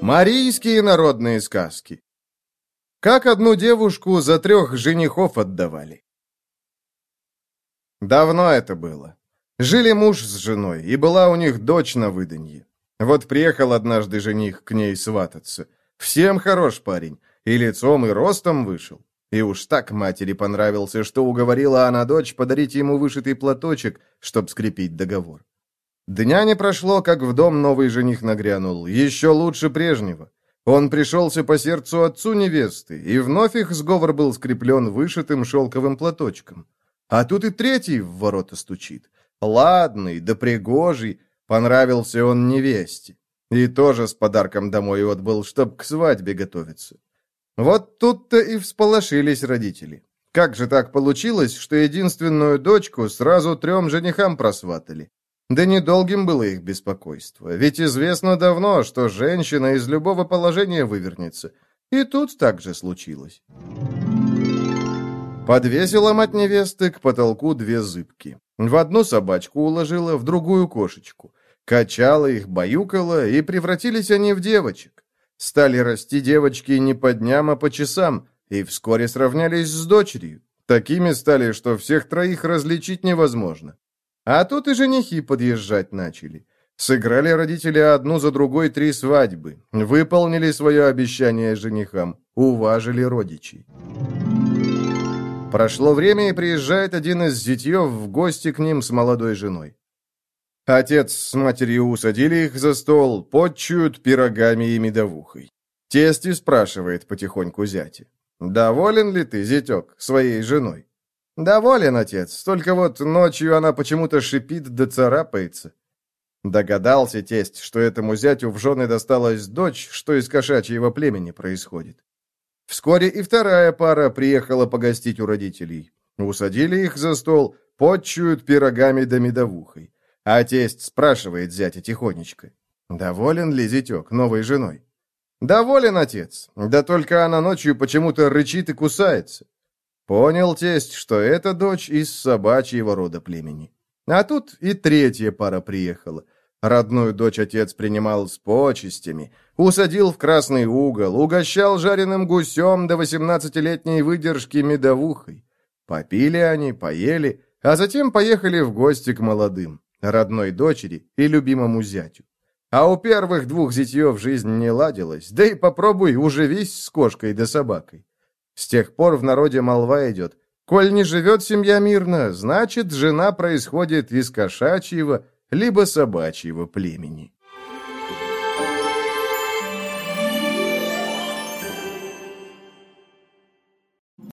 Марийские народные сказки Как одну девушку за трех женихов отдавали Давно это было. Жили муж с женой, и была у них дочь на выданье. Вот приехал однажды жених к ней свататься. Всем хорош парень, и лицом, и ростом вышел. И уж так матери понравился, что уговорила она дочь подарить ему вышитый платочек, чтоб скрепить договор. Дня не прошло, как в дом новый жених нагрянул, еще лучше прежнего. Он пришелся по сердцу отцу невесты, и вновь их сговор был скреплен вышитым шелковым платочком. А тут и третий в ворота стучит. Ладный, да пригожий, понравился он невесте. И тоже с подарком домой отбыл, чтоб к свадьбе готовиться. Вот тут-то и всполошились родители. Как же так получилось, что единственную дочку сразу трем женихам просватали? Да недолгим было их беспокойство, ведь известно давно, что женщина из любого положения вывернется. И тут так же случилось. Подвесила мать невесты к потолку две зыбки. В одну собачку уложила, в другую кошечку. Качала их, баюкала, и превратились они в девочек. Стали расти девочки не по дням, а по часам, и вскоре сравнялись с дочерью. Такими стали, что всех троих различить невозможно. А тут и женихи подъезжать начали. Сыграли родители одну за другой три свадьбы, выполнили свое обещание женихам, уважили родичей. Прошло время, и приезжает один из зятьев в гости к ним с молодой женой. Отец с матерью усадили их за стол, подчуют пирогами и медовухой. Тести спрашивает потихоньку зятя. «Доволен ли ты, зятек, своей женой?» «Доволен, отец, только вот ночью она почему-то шипит да царапается». Догадался тесть, что этому зятю в жены досталась дочь, что из кошачьего племени происходит. Вскоре и вторая пара приехала погостить у родителей. Усадили их за стол, подчуют пирогами да медовухой. А тесть спрашивает зятя тихонечко. «Доволен ли зятек новой женой?» «Доволен, отец, да только она ночью почему-то рычит и кусается». Понял тесть, что это дочь из собачьего рода племени. А тут и третья пара приехала — Родную дочь отец принимал с почестями, усадил в красный угол, угощал жареным гусем до восемнадцатилетней выдержки медовухой. Попили они, поели, а затем поехали в гости к молодым, родной дочери и любимому зятю. А у первых двух зятьев жизнь не ладилась, да и попробуй уживись с кошкой да собакой. С тех пор в народе молва идет. Коль не живет семья мирно, значит, жена происходит из кошачьего, либо собачьего племени.